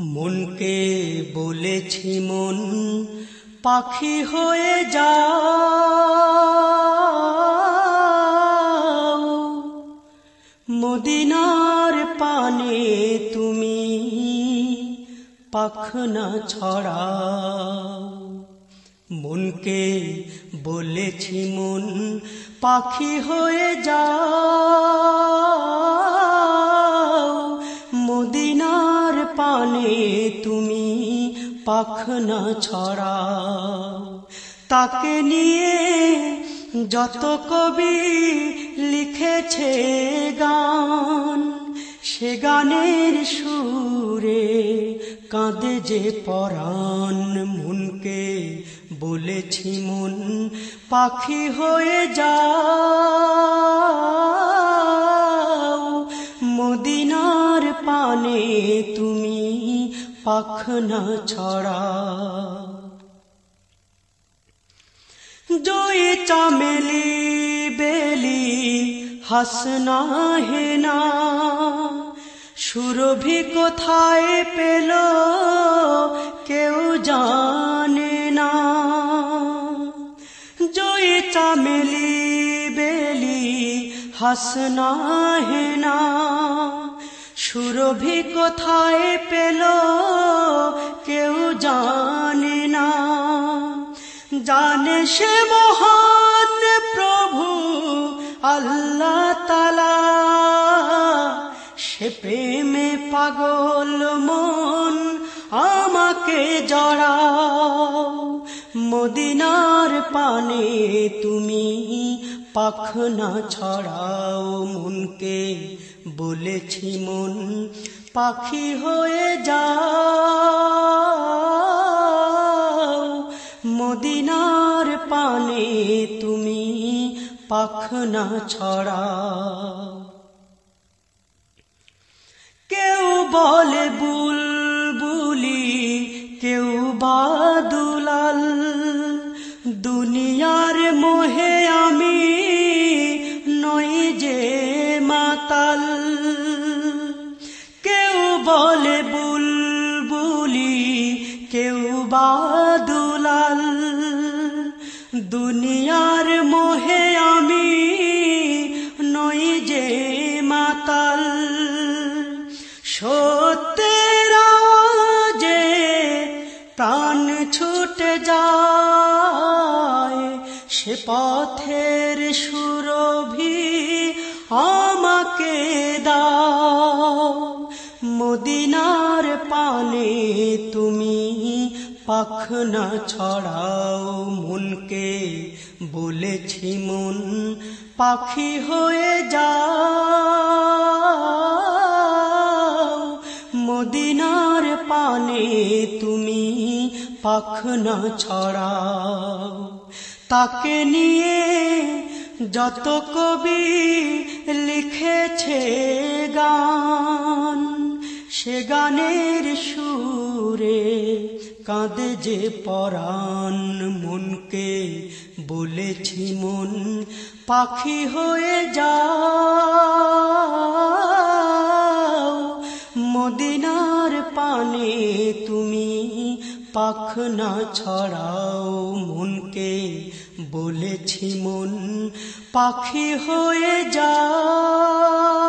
মনকে বলেছি মন পাখি হয়ে যাও। মদিনার পানে তুমি পাখনা ছড়াও। মনকে বলেছি মন পাখি হয়ে যাও। পানে তুমি পাখনা ছড়া। তাকে নিয়ে যত কবি লিখেছে গান, সে গানের সুরে কাঁদে যে পরাণ। মনকে বলেছি মন পাখি হয়ে যাও পাখনা ছড়া। জয় চামেলি বেলি হাসনা হেনা সুরভি কোথায় পেল, কেউ জানে না। জয় চামেলি বেলি হাসনা হেনা সুরভি কোথায় পেল কেউ জানে না। জানে সে মহান প্রভু আল্লাহ তালা সে প্রেমে পাগল মন আমাকে জড়াও। মদিনার পানে তুমি পাখনা ছড়াও মনকে, বলেছি মন, পাখি হয়ে যাও। মদিনার পানে তুমি পাখনা ছড়াও। কেউ বলে বুলবুলি, কেউ বা দুলাল। দুনিয়ার মোহে আমি যে মাতাল, কেউ বলে বুলবুলি, কেউ বা দুলাল। দুনিয়ার মোহে আমি নই যে মাতাল। সত্যের যে প্রাণ ছুটে যায়, সে পথের সুরভি আমাকে দাও। মদিনার পানে তুমি পাখনা ছড়াও মনকে বলেছি মন পাখি হয়ে যাও। মদিনার পানে তুমি পাখনা ছড়াও। তাকে নিয়ে যত কবি লিখেছে গান, সে গানের সুরে কাঁদে যে পরাণ, মনকে বলেছি মন পাখি হয়ে যাও ছড়াও মনকে বলেছি মন পাখি হয়ে যাও